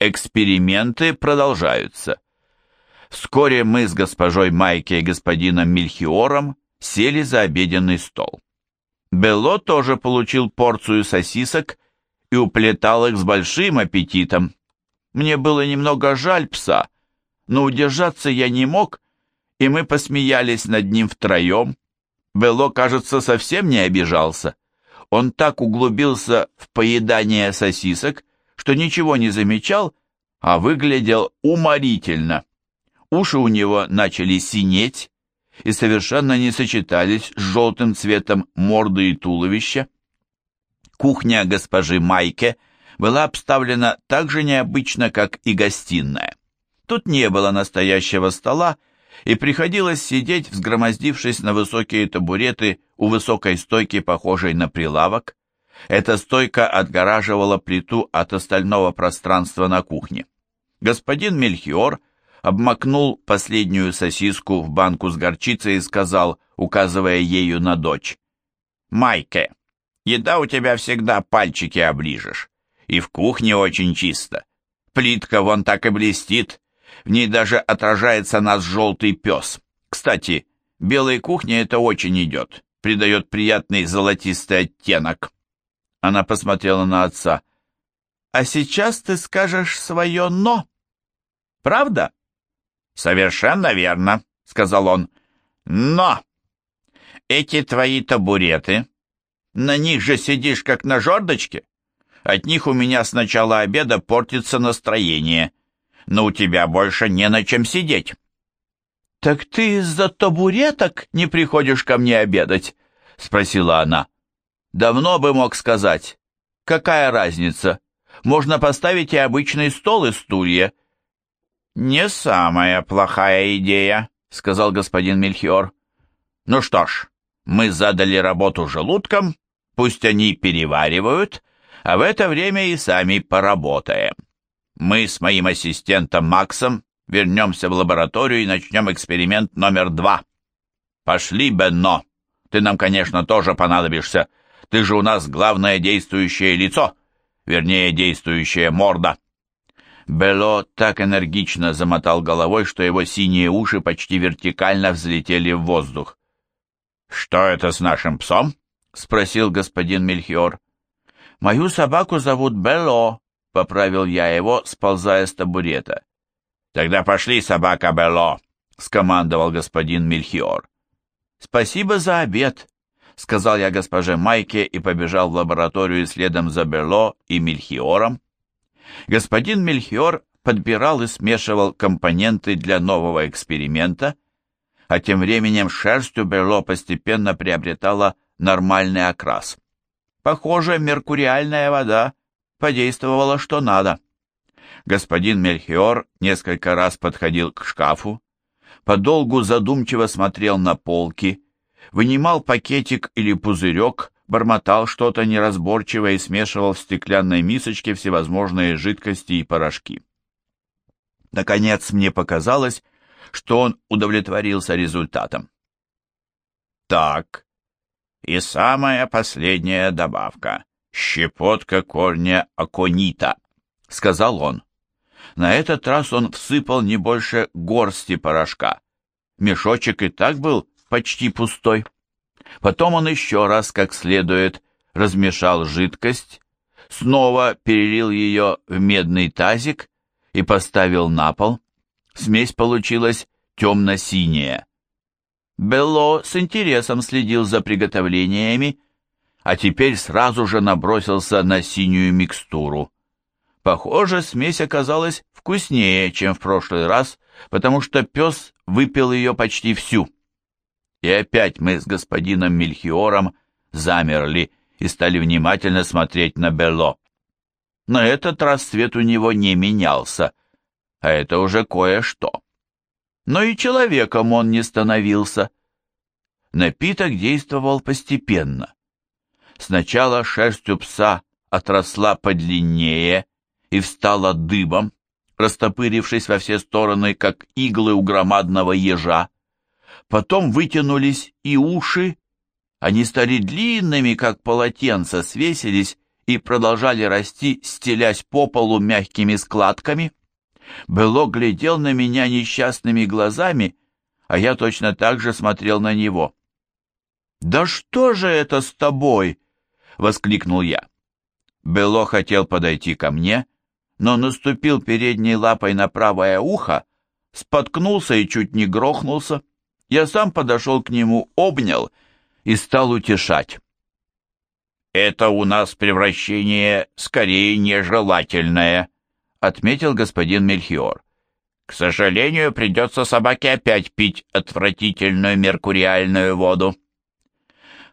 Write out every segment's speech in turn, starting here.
Эксперименты продолжаются. Вскоре мы с госпожой Майки и господином Мельхиором сели за обеденный стол. Белло тоже получил порцию сосисок и уплетал их с большим аппетитом. Мне было немного жаль пса, но удержаться я не мог, и мы посмеялись над ним втроем. Белло, кажется, совсем не обижался. Он так углубился в поедание сосисок, что ничего не замечал, а выглядел уморительно. Уши у него начали синеть и совершенно не сочетались с желтым цветом морды и туловища. Кухня госпожи Майке была обставлена так же необычно, как и гостиная. Тут не было настоящего стола, и приходилось сидеть, взгромоздившись на высокие табуреты у высокой стойки, похожей на прилавок. Эта стойка отгораживала плиту от остального пространства на кухне. Господин Мельхиор обмакнул последнюю сосиску в банку с горчицей и сказал, указывая ею на дочь, «Майке, еда у тебя всегда пальчики оближешь, и в кухне очень чисто. Плитка вон так и блестит, в ней даже отражается нас желтый пес. Кстати, белой кухне это очень идет, придает приятный золотистый оттенок». Она посмотрела на отца. «А сейчас ты скажешь свое «но». Правда?» «Совершенно верно», — сказал он. «Но эти твои табуреты, на них же сидишь как на жердочке. От них у меня с начала обеда портится настроение, но у тебя больше не на чем сидеть». «Так ты из-за табуреток не приходишь ко мне обедать?» — спросила она. Давно бы мог сказать. Какая разница? Можно поставить и обычный стол и стулья. Не самая плохая идея, сказал господин Мельхиор. Ну что ж, мы задали работу желудком, пусть они переваривают, а в это время и сами поработаем. Мы с моим ассистентом Максом вернемся в лабораторию и начнем эксперимент номер два. Пошли, Бенно. Ты нам, конечно, тоже понадобишься. Ты же у нас главное действующее лицо, вернее, действующая морда». Бело так энергично замотал головой, что его синие уши почти вертикально взлетели в воздух. «Что это с нашим псом?» — спросил господин Мельхиор. «Мою собаку зовут Бело», — поправил я его, сползая с табурета. «Тогда пошли, собака Бело», — скомандовал господин Мельхиор. «Спасибо за обед», сказал я госпоже Майке и побежал в лабораторию следом за Берло и Мельхиором. Господин Мельхиор подбирал и смешивал компоненты для нового эксперимента, а тем временем шерсть у Берло постепенно приобретала нормальный окрас. Похоже, меркуриальная вода подействовала что надо. Господин Мельхиор несколько раз подходил к шкафу, подолгу задумчиво смотрел на полки, вынимал пакетик или пузырек, бормотал что-то неразборчивое и смешивал в стеклянной мисочке всевозможные жидкости и порошки. Наконец мне показалось, что он удовлетворился результатом. Так, и самая последняя добавка — щепотка корня аконита, — сказал он. На этот раз он всыпал не больше горсти порошка. Мешочек и так был почти пустой. Потом он еще раз, как следует, размешал жидкость, снова перелил ее в медный тазик и поставил на пол. Смесь получилась темно-синяя. Белло с интересом следил за приготовлениями, а теперь сразу же набросился на синюю микстуру. Похоже, смесь оказалась вкуснее, чем в прошлый раз, потому что пес выпил ее почти всю. И опять мы с господином Мельхиором замерли и стали внимательно смотреть на Белло. На этот раз цвет у него не менялся, а это уже кое-что. Но и человеком он не становился. Напиток действовал постепенно. Сначала шерсть у пса отросла подлиннее и встала дыбом, растопырившись во все стороны, как иглы у громадного ежа. Потом вытянулись и уши, они стали длинными, как полотенца, свесились и продолжали расти, стелясь по полу мягкими складками. Бело глядел на меня несчастными глазами, а я точно так же смотрел на него. «Да что же это с тобой?» — воскликнул я. Бело хотел подойти ко мне, но наступил передней лапой на правое ухо, споткнулся и чуть не грохнулся. Я сам подошел к нему, обнял и стал утешать. «Это у нас превращение скорее нежелательное», — отметил господин Мельхиор. «К сожалению, придется собаке опять пить отвратительную меркуриальную воду».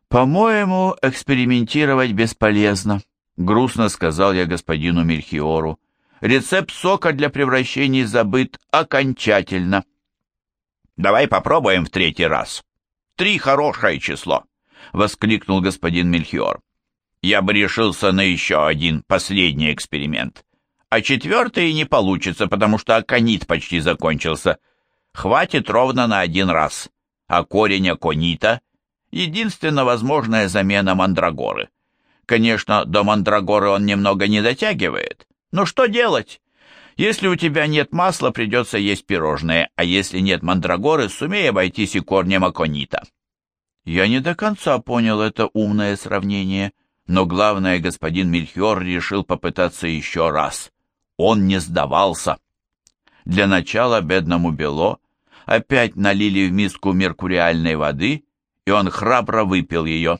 «По-моему, экспериментировать бесполезно», — грустно сказал я господину Мельхиору. «Рецепт сока для превращений забыт окончательно». «Давай попробуем в третий раз. Три хорошее число», — воскликнул господин Мельхиор. «Я бы решился на еще один, последний эксперимент. А четвертый не получится, потому что аконит почти закончился. Хватит ровно на один раз. А корень аконита — единственно возможная замена мандрагоры. Конечно, до мандрагоры он немного не дотягивает. Но что делать? Если у тебя нет масла, придется есть пирожные, а если нет мандрагоры, сумей обойтись и корнем аконита. Я не до конца понял это умное сравнение, но главное, господин Мельхиор решил попытаться еще раз. Он не сдавался. Для начала бедному Бело опять налили в миску меркуриальной воды, и он храбро выпил ее.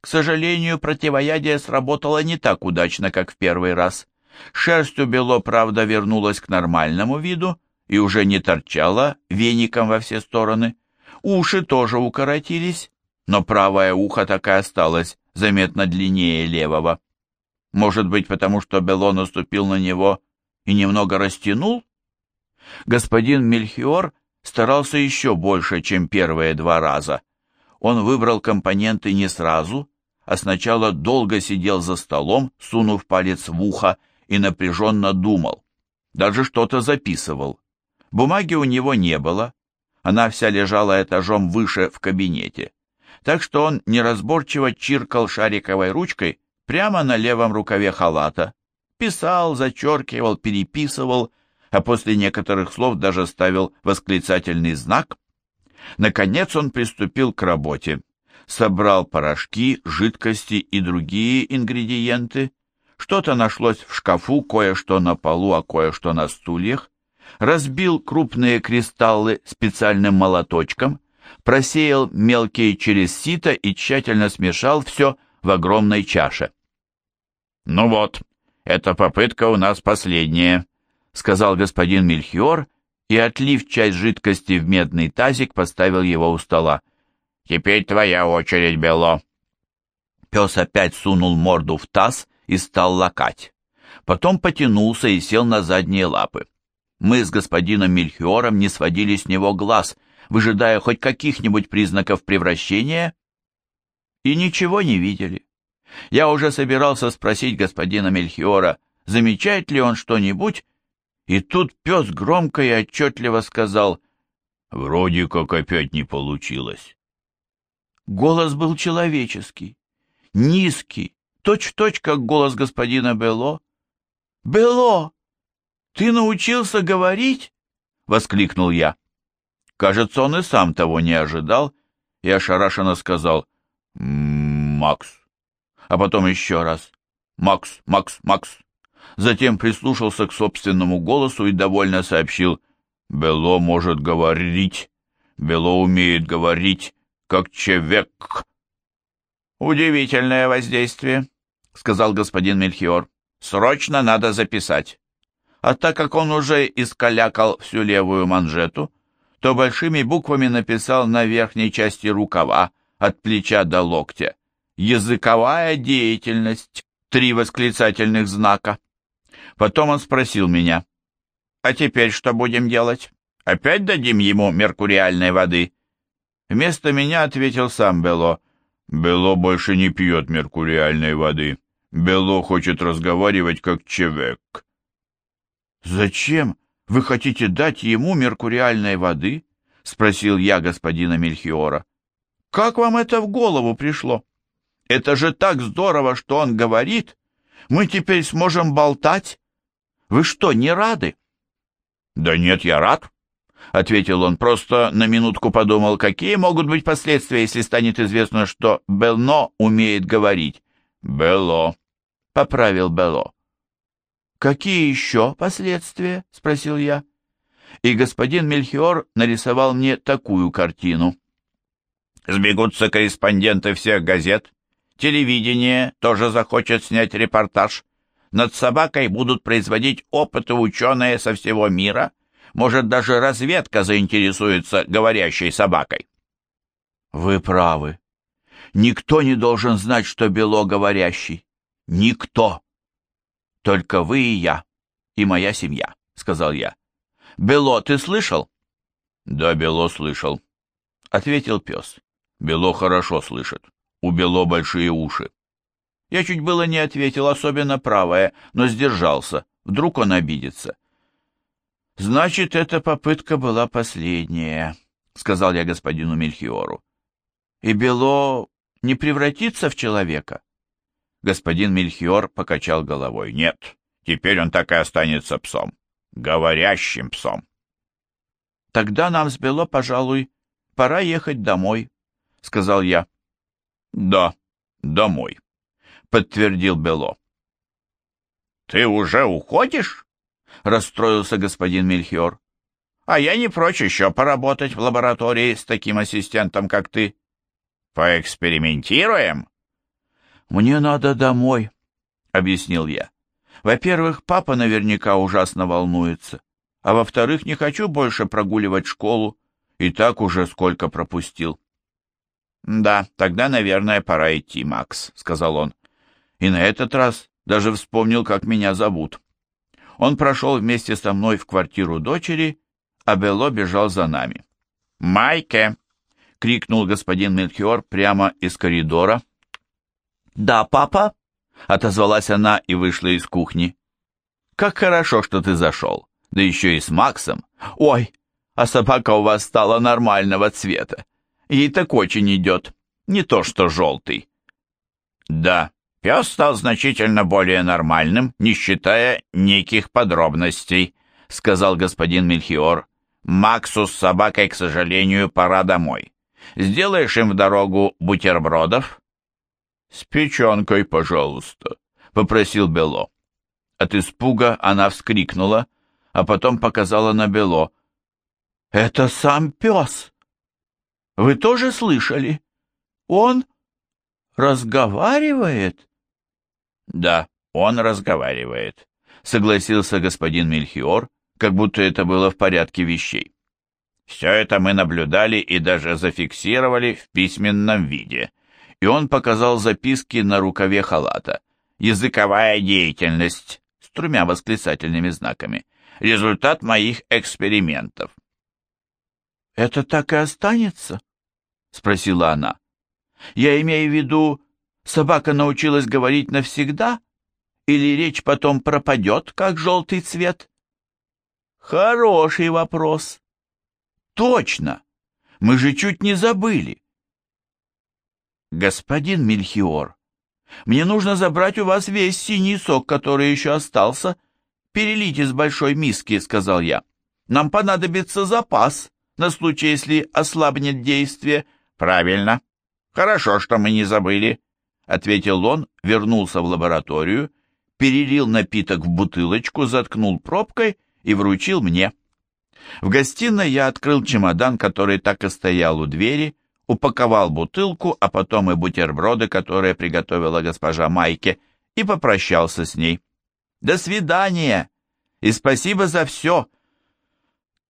К сожалению, противоядие сработало не так удачно, как в первый раз. Шерсть у Бело, правда, вернулась к нормальному виду и уже не торчала веником во все стороны. Уши тоже укоротились, но правое ухо так и осталось заметно длиннее левого. Может быть, потому что Бело наступил на него и немного растянул? Господин Мельхиор старался еще больше, чем первые два раза. Он выбрал компоненты не сразу, а сначала долго сидел за столом, сунув палец в ухо, и напряженно думал. Даже что-то записывал. Бумаги у него не было, она вся лежала этажом выше в кабинете. Так что он неразборчиво чиркал шариковой ручкой прямо на левом рукаве халата, писал, зачеркивал, переписывал, а после некоторых слов даже ставил восклицательный знак. Наконец он приступил к работе собрал порошки, жидкости и другие ингредиенты. Что-то нашлось в шкафу, кое-что на полу, а кое-что на стульях. Разбил крупные кристаллы специальным молоточком, просеял мелкие через сито и тщательно смешал все в огромной чаше. «Ну вот, эта попытка у нас последняя», — сказал господин Мельхиор, и, отлив часть жидкости в медный тазик, поставил его у стола. «Теперь твоя очередь, Бело». Пес опять сунул морду в таз и стал лакать. Потом потянулся и сел на задние лапы. Мы с господином Мельхиором не сводили с него глаз, выжидая хоть каких-нибудь признаков превращения, и ничего не видели. Я уже собирался спросить господина Мельхиора, замечает ли он что-нибудь, и тут пес громко и отчетливо сказал, «Вроде как опять не получилось». Голос был человеческий, низкий, точь-в-точь, -точь, как голос господина Бело. «Бело, ты научился говорить?» — воскликнул я. Кажется, он и сам того не ожидал, и ошарашенно сказал «Макс». А потом еще раз «Макс, Макс, Макс». Затем прислушался к собственному голосу и довольно сообщил «Бело может говорить, Бело умеет говорить, как человек. Удивительное воздействие, сказал господин Мельхиор. Срочно надо записать. А так как он уже искалякал всю левую манжету, то большими буквами написал на верхней части рукава, от плеча до локтя. Языковая деятельность. Три восклицательных знака. Потом он спросил меня. «А теперь что будем делать? Опять дадим ему меркуриальной воды?» Вместо меня ответил сам Бело. Бело больше не пьет меркуриальной воды. Бело хочет разговаривать как человек. «Зачем вы хотите дать ему меркуриальной воды?» — спросил я господина Мельхиора. «Как вам это в голову пришло? Это же так здорово, что он говорит, Мы теперь сможем болтать? Вы что, не рады?» «Да нет, я рад», — ответил он. «Просто на минутку подумал, какие могут быть последствия, если станет известно, что Белно умеет говорить». «Бело», — поправил Бело. «Какие еще последствия?» — спросил я. И господин Мельхиор нарисовал мне такую картину. Сбегутся корреспонденты всех газет, телевидение тоже захочет снять репортаж. Над собакой будут производить опыты ученые со всего мира. Может, даже разведка заинтересуется говорящей собакой. Вы правы. Никто не должен знать, что Бело говорящий. Никто. «Только вы и я, и моя семья», — сказал я. «Бело, ты слышал?» «Да, Бело слышал», — ответил пес. «Бело хорошо слышит. У Бело большие уши». Я чуть было не ответил, особенно правое, но сдержался. Вдруг он обидится. «Значит, эта попытка была последняя», — сказал я господину Мельхиору. «И Бело не превратится в человека?» Господин Мельхиор покачал головой. «Нет, теперь он так и останется псом. Говорящим псом». «Тогда нам с Бело, пожалуй, пора ехать домой», — сказал я. «Да, домой», — подтвердил Бело. «Ты уже уходишь?» — расстроился господин Мельхиор. «А я не прочь еще поработать в лаборатории с таким ассистентом, как ты. Поэкспериментируем?» «Мне надо домой», — объяснил я. «Во-первых, папа наверняка ужасно волнуется, а во-вторых, не хочу больше прогуливать школу, и так уже сколько пропустил». «Да, тогда, наверное, пора идти, Макс», — сказал он. И на этот раз даже вспомнил, как меня зовут. Он прошел вместе со мной в квартиру дочери, а Бело бежал за нами. «Майке!» — крикнул господин Мельхиор прямо из коридора, «Да, папа?» — отозвалась она и вышла из кухни. «Как хорошо, что ты зашел, да еще и с Максом. Ой, а собака у вас стала нормального цвета. Ей так очень идет, не то что желтый». «Да, пес стал значительно более нормальным, не считая неких подробностей», — сказал господин Мельхиор. «Максу с собакой, к сожалению, пора домой. Сделаешь им в дорогу бутербродов?» «С печенкой, пожалуйста», — попросил Бело. От испуга она вскрикнула, а потом показала на Бело. «Это сам пес! Вы тоже слышали? Он разговаривает?» «Да, он разговаривает», — согласился господин Мельхиор, как будто это было в порядке вещей. «Все это мы наблюдали и даже зафиксировали в письменном виде», и он показал записки на рукаве халата. «Языковая деятельность» с тремя восклицательными знаками. «Результат моих экспериментов». «Это так и останется?» — спросила она. «Я имею в виду, собака научилась говорить навсегда? Или речь потом пропадет, как желтый цвет?» «Хороший вопрос». «Точно! Мы же чуть не забыли. «Господин Мельхиор, мне нужно забрать у вас весь синий сок, который еще остался. Перелить из большой миски», — сказал я. «Нам понадобится запас на случай, если ослабнет действие». «Правильно. Хорошо, что мы не забыли», — ответил он, вернулся в лабораторию, перелил напиток в бутылочку, заткнул пробкой и вручил мне. В гостиной я открыл чемодан, который так и стоял у двери, упаковал бутылку, а потом и бутерброды, которые приготовила госпожа Майке, и попрощался с ней. «До свидания! И спасибо за все!»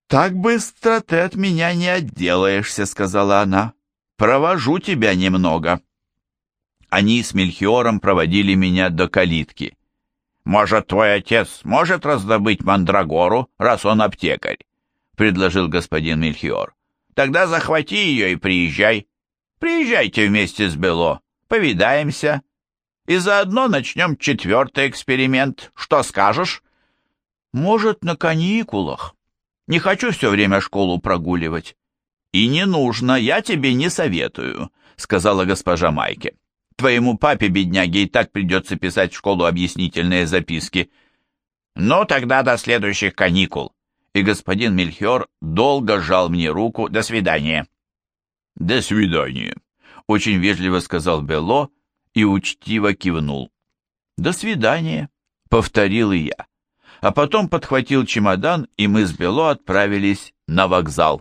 «Так быстро ты от меня не отделаешься», — сказала она. «Провожу тебя немного». Они с Мельхиором проводили меня до калитки. «Может, твой отец может раздобыть мандрагору, раз он аптекарь?» — предложил господин Мельхиор. Тогда захвати ее и приезжай. Приезжайте вместе с Бело, повидаемся. И заодно начнем четвертый эксперимент. Что скажешь? Может, на каникулах. Не хочу все время школу прогуливать. И не нужно, я тебе не советую, сказала госпожа Майке. Твоему папе, бедняге, и так придется писать в школу объяснительные записки. Ну, тогда до следующих каникул. И господин Мельхиор долго жал мне руку. До свидания. До свидания, очень вежливо сказал Бело и учтиво кивнул. До свидания, повторил и я. А потом подхватил чемодан, и мы с Бело отправились на вокзал.